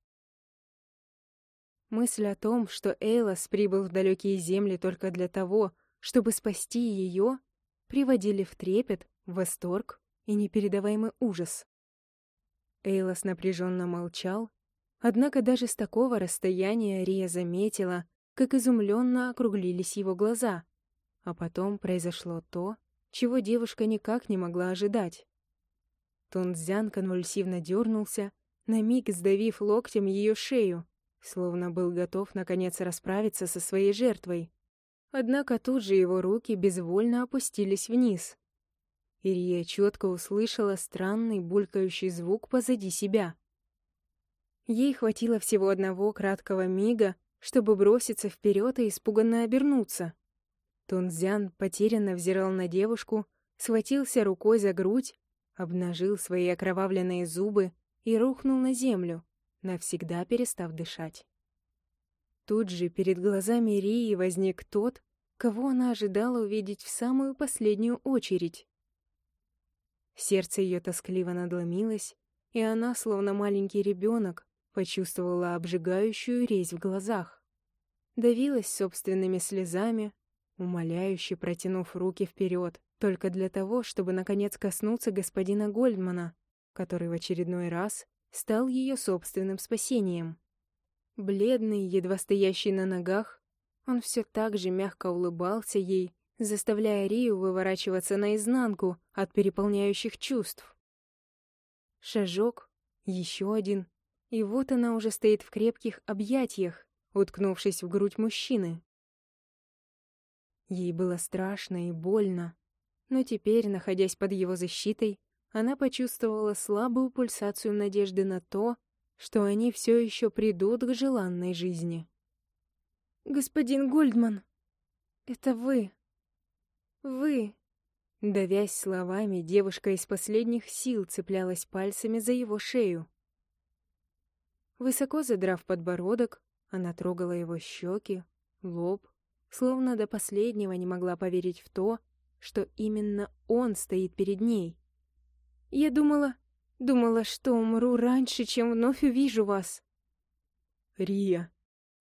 Мысль о том, что Эйлос прибыл в далекие земли только для того, чтобы спасти ее, приводили в трепет, восторг и непередаваемый ужас. Эйлос напряженно молчал, однако даже с такого расстояния Рия заметила, как изумленно округлились его глаза, а потом произошло то, чего девушка никак не могла ожидать. Тунцзян конвульсивно дернулся, на миг сдавив локтем ее шею, словно был готов наконец расправиться со своей жертвой. Однако тут же его руки безвольно опустились вниз. Ирия четко услышала странный булькающий звук позади себя. Ей хватило всего одного краткого мига, чтобы броситься вперед и испуганно обернуться. Тунзян потерянно взирал на девушку, схватился рукой за грудь, обнажил свои окровавленные зубы и рухнул на землю, навсегда перестав дышать. Тут же перед глазами Рии возник тот, кого она ожидала увидеть в самую последнюю очередь. Сердце ее тоскливо надломилось, и она, словно маленький ребенок, почувствовала обжигающую резь в глазах. Давилась собственными слезами, умоляюще протянув руки вперед, только для того, чтобы наконец коснуться господина Гольдмана, который в очередной раз стал ее собственным спасением. Бледный, едва стоящий на ногах, он все так же мягко улыбался ей, заставляя Рию выворачиваться наизнанку от переполняющих чувств. Шажок, еще один, и вот она уже стоит в крепких объятиях, уткнувшись в грудь мужчины. Ей было страшно и больно, но теперь, находясь под его защитой, она почувствовала слабую пульсацию надежды на то, что они все еще придут к желанной жизни. «Господин Гольдман, это вы! Вы!» Давясь словами, девушка из последних сил цеплялась пальцами за его шею. Высоко задрав подбородок, она трогала его щеки, лоб, словно до последнего не могла поверить в то, что именно он стоит перед ней. Я думала, думала, что умру раньше, чем вновь увижу вас. Рия,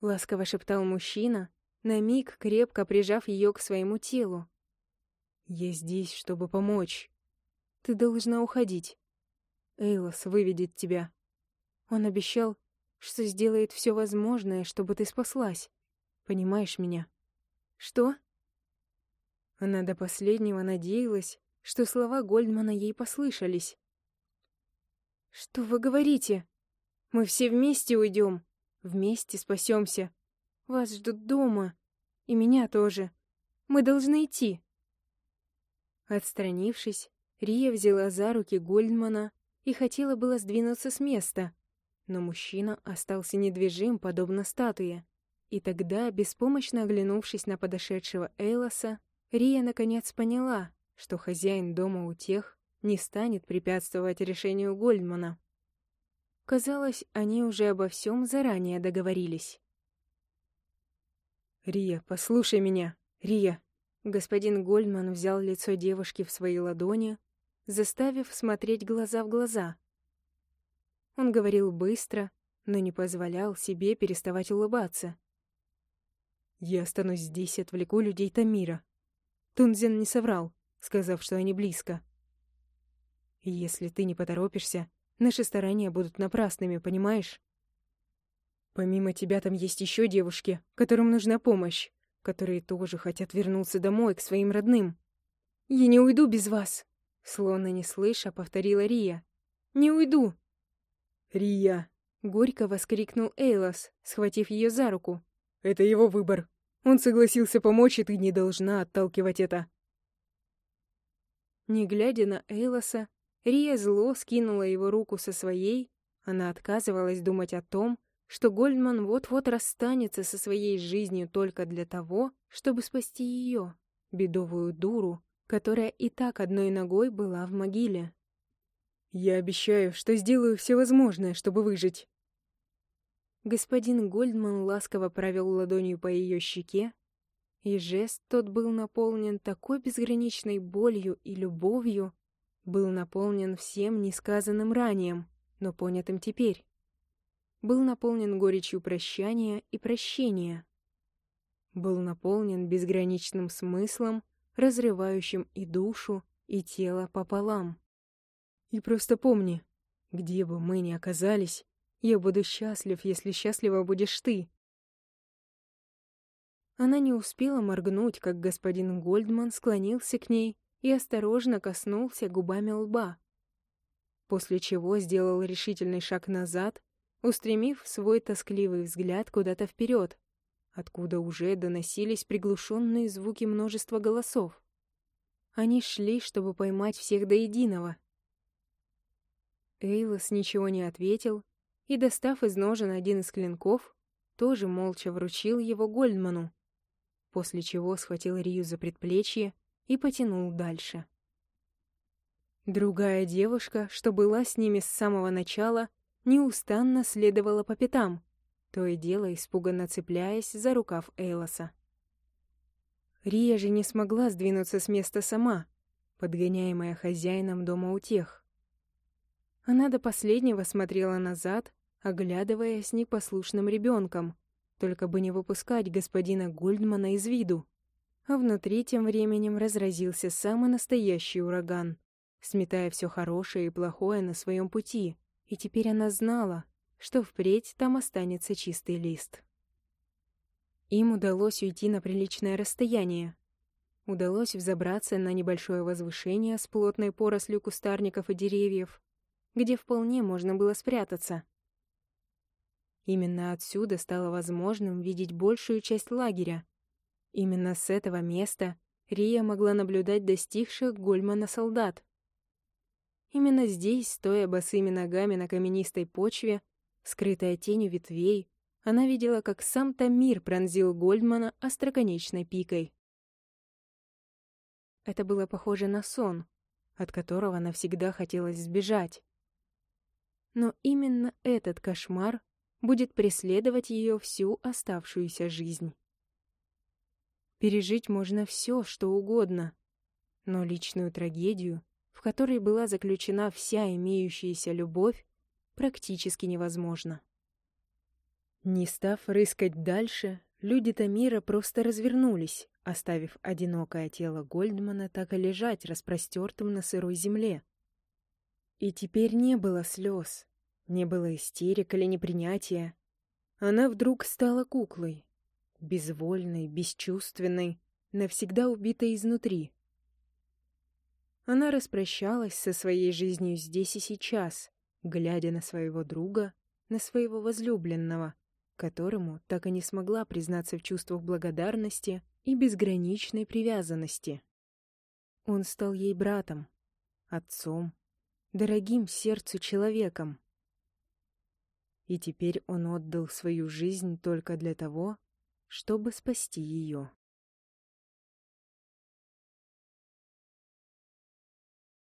ласково шептал мужчина, на миг крепко прижав ее к своему телу. Я здесь, чтобы помочь. Ты должна уходить. Эйлос выведет тебя. Он обещал, что сделает все возможное, чтобы ты спаслась. Понимаешь меня? Что? Она до последнего надеялась, что слова Гольдмана ей послышались. «Что вы говорите? Мы все вместе уйдем, вместе спасемся. Вас ждут дома, и меня тоже. Мы должны идти». Отстранившись, Рия взяла за руки Гольдмана и хотела было сдвинуться с места, но мужчина остался недвижим, подобно статуе. И тогда, беспомощно оглянувшись на подошедшего Эйлоса, Рия наконец поняла, что хозяин дома у тех не станет препятствовать решению Гольдмана. Казалось, они уже обо всем заранее договорились. «Рия, послушай меня! Рия!» Господин Гольдман взял лицо девушки в свои ладони, заставив смотреть глаза в глаза. Он говорил быстро, но не позволял себе переставать улыбаться. «Я останусь здесь и отвлеку людей Тамира. Тунзен не соврал сказав, что они близко. если ты не поторопишься, наши старания будут напрасными, понимаешь? Помимо тебя там есть еще девушки, которым нужна помощь, которые тоже хотят вернуться домой, к своим родным. «Я не уйду без вас!» Словно не слыша, повторила Рия. «Не уйду!» «Рия!» — горько воскликнул Эйлос, схватив ее за руку. «Это его выбор. Он согласился помочь, и ты не должна отталкивать это. Не глядя на Эйлоса, Рия зло скинула его руку со своей, она отказывалась думать о том, что Гольдман вот-вот расстанется со своей жизнью только для того, чтобы спасти ее, бедовую дуру, которая и так одной ногой была в могиле. «Я обещаю, что сделаю все возможное, чтобы выжить». Господин Гольдман ласково провел ладонью по ее щеке, И жест тот был наполнен такой безграничной болью и любовью, был наполнен всем несказанным ранее, но понятым теперь. Был наполнен горечью прощания и прощения. Был наполнен безграничным смыслом, разрывающим и душу, и тело пополам. И просто помни, где бы мы ни оказались, я буду счастлив, если счастлива будешь ты. Она не успела моргнуть, как господин Гольдман склонился к ней и осторожно коснулся губами лба, после чего сделал решительный шаг назад, устремив свой тоскливый взгляд куда-то вперед, откуда уже доносились приглушенные звуки множества голосов. Они шли, чтобы поймать всех до единого. Эйлос ничего не ответил и, достав из ножен один из клинков, тоже молча вручил его Гольдману, после чего схватил Рию за предплечье и потянул дальше. Другая девушка, что была с ними с самого начала, неустанно следовала по пятам, то и дело испуганно цепляясь за рукав Эйлоса. Рия же не смогла сдвинуться с места сама, подгоняемая хозяином дома утех. Она до последнего смотрела назад, оглядываясь непослушным ребенком, только бы не выпускать господина Гольдмана из виду. А внутри тем временем разразился самый настоящий ураган, сметая все хорошее и плохое на своем пути, и теперь она знала, что впредь там останется чистый лист. Им удалось уйти на приличное расстояние. Удалось взобраться на небольшое возвышение с плотной порослью кустарников и деревьев, где вполне можно было спрятаться — Именно отсюда стало возможным видеть большую часть лагеря. Именно с этого места Рия могла наблюдать достигших Гольмана солдат. Именно здесь, стоя босыми ногами на каменистой почве, скрытая тенью ветвей, она видела, как сам Тамир пронзил Гольдмана остроконечной пикой. Это было похоже на сон, от которого навсегда хотелось сбежать. Но именно этот кошмар будет преследовать ее всю оставшуюся жизнь. Пережить можно все, что угодно, но личную трагедию, в которой была заключена вся имеющаяся любовь, практически невозможно. Не став рыскать дальше, люди Тамира просто развернулись, оставив одинокое тело Гольдмана так и лежать распростертым на сырой земле. И теперь не было слез, не было истерик или непринятия. Она вдруг стала куклой. Безвольной, бесчувственной, навсегда убитой изнутри. Она распрощалась со своей жизнью здесь и сейчас, глядя на своего друга, на своего возлюбленного, которому так и не смогла признаться в чувствах благодарности и безграничной привязанности. Он стал ей братом, отцом, дорогим сердцу человеком. И теперь он отдал свою жизнь только для того, чтобы спасти ее.